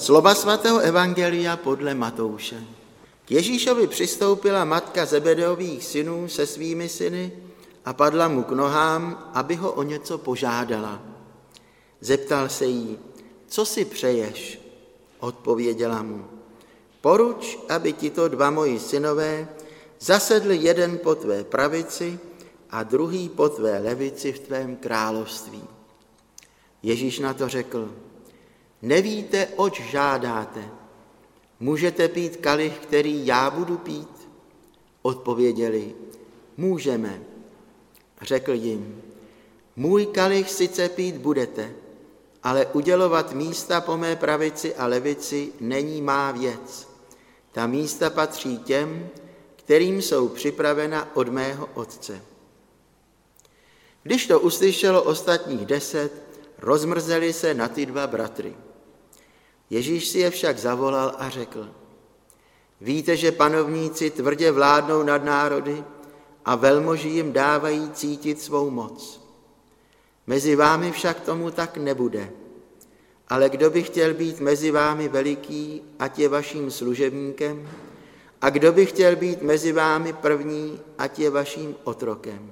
Slova svatého Evangelia podle Matouše. K Ježíšovi přistoupila matka Zebedeových synů se svými syny a padla mu k nohám, aby ho o něco požádala. Zeptal se jí, co si přeješ? Odpověděla mu, poruč, aby tito dva moji synové zasedli jeden po tvé pravici a druhý po tvé levici v tvém království. Ježíš na to řekl, nevíte, oč žádáte. Můžete pít kalich, který já budu pít? Odpověděli, můžeme. Řekl jim, můj kalich sice pít budete, ale udělovat místa po mé pravici a levici není má věc. Ta místa patří těm, kterým jsou připravena od mého otce. Když to uslyšelo ostatních deset, rozmrzeli se na ty dva bratry. Ježíš si je však zavolal a řekl, víte, že panovníci tvrdě vládnou nad národy a velmoži jim dávají cítit svou moc. Mezi vámi však tomu tak nebude. Ale kdo by chtěl být mezi vámi veliký, ať je vaším služebníkem, a kdo by chtěl být mezi vámi první, ať je vaším otrokem.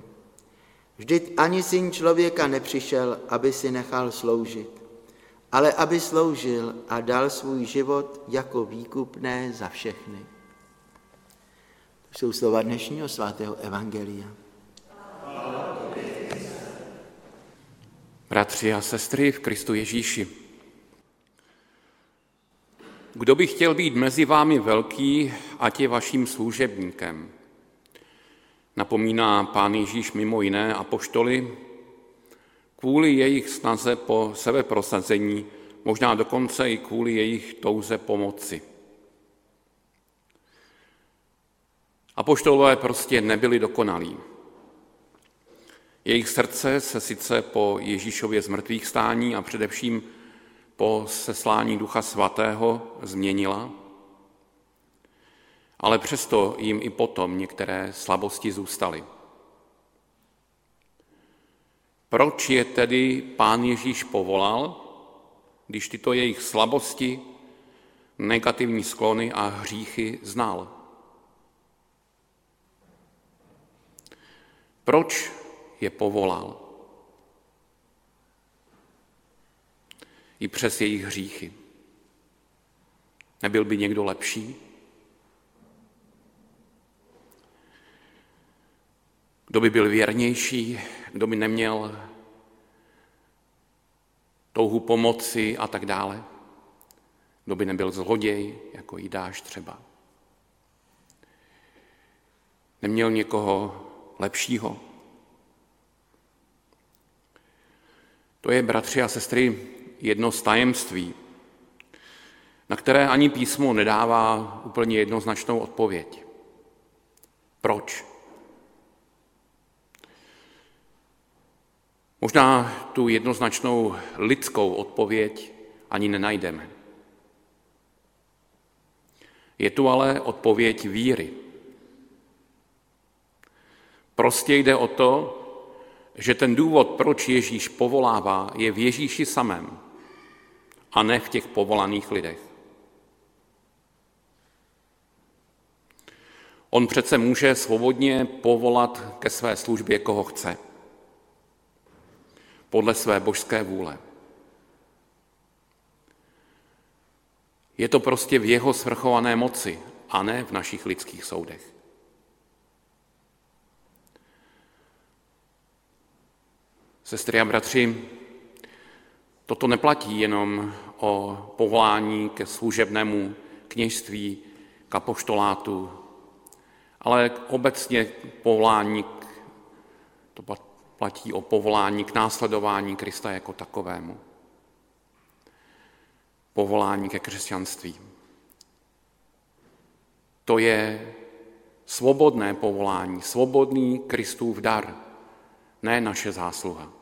Vždyť ani syn člověka nepřišel, aby si nechal sloužit, ale aby sloužil a dal svůj život jako výkupné za všechny. To jsou slova dnešního svatého Evangelia. Bratři a sestry v Kristu Ježíši, kdo by chtěl být mezi vámi velký, ať je vaším služebníkem. Napomíná pán Ježíš mimo jiné apoštoly kvůli jejich snaze po sebeprosazení, možná dokonce i kvůli jejich touze pomoci. Apoštolové prostě nebyli dokonalí. Jejich srdce se sice po Ježíšově zmrtvých stání a především po seslání Ducha Svatého změnila, ale přesto jim i potom některé slabosti zůstaly. Proč je tedy pán Ježíš povolal, když tyto jejich slabosti, negativní sklony a hříchy znal? Proč je povolal? I přes jejich hříchy. Nebyl by někdo lepší? Kdo by byl věrnější, kdo by neměl touhu pomoci a tak dále. Kdo by nebyl zloděj, jako Jidáš třeba. Neměl někoho lepšího. To je, bratři a sestry, jedno z tajemství, na které ani písmo nedává úplně jednoznačnou odpověď. Proč? Možná tu jednoznačnou lidskou odpověď ani nenajdeme. Je tu ale odpověď víry. Prostě jde o to, že ten důvod, proč Ježíš povolává, je v Ježíši samém a ne v těch povolaných lidech. On přece může svobodně povolat ke své službě, koho chce podle své božské vůle. Je to prostě v jeho svrchované moci a ne v našich lidských soudech. Sestry a bratři, toto neplatí jenom o povolání ke služebnému kněžství, k apoštolátu, ale obecně povolání, to platí o povolání k následování Krista jako takovému. Povolání ke křesťanství. To je svobodné povolání, svobodný Kristův dar, ne naše zásluha.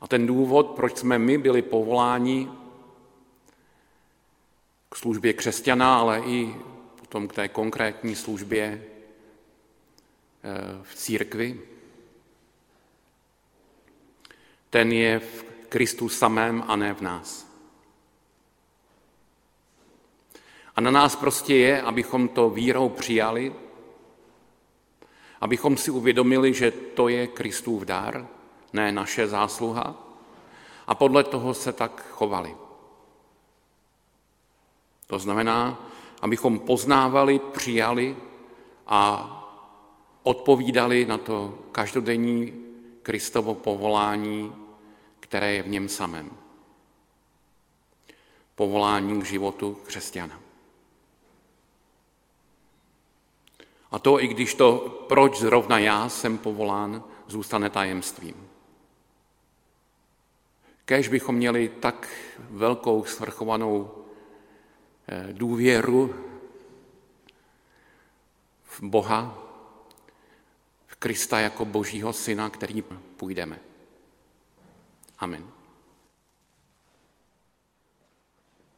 A ten důvod, proč jsme my byli povoláni k službě křesťana, ale i potom k té konkrétní službě v církvi, ten je v Kristu samém a ne v nás. A na nás prostě je, abychom to vírou přijali, abychom si uvědomili, že to je Kristův dar, ne naše zásluha, a podle toho se tak chovali. To znamená, abychom poznávali, přijali a odpovídali na to každodenní Kristovo povolání, které je v něm samém. Povolání k životu křesťana. A to, i když to, proč zrovna já jsem povolán, zůstane tajemstvím. Kéž bychom měli tak velkou svrchovanou eh, důvěru v Boha, Krista jako Božího Syna, který půjdeme. Amen.